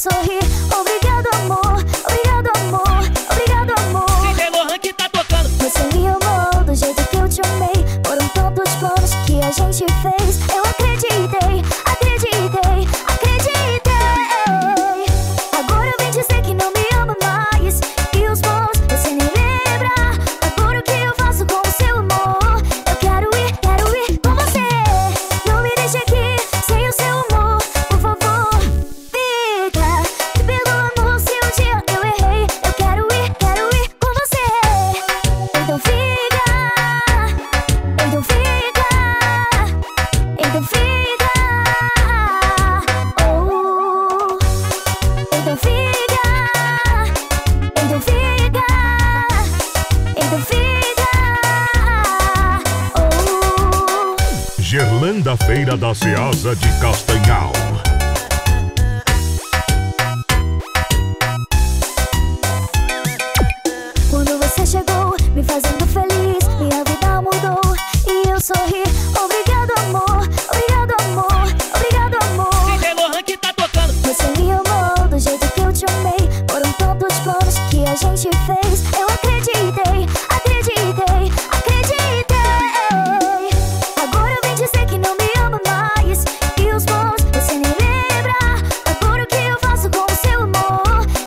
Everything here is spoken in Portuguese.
sorrir. Obrigado, amor. Obrigado, amor. Obrigado, amor. DJ Lohan que tá tocando. Você me amou do jeito que eu te amei. Foram tantos planos que a gente fez. Gerlanda Feira da Ceasa de Castanhal. Quando você chegou, me fazendo feliz, minha vida mudou e eu sorri. Obrigado, amor, obrigado, amor, obrigado, amor. DJ Lohan que tá tocando. Você me amou do jeito que eu te amei. Foram tantos planos que a gente fez. Eu acreditei,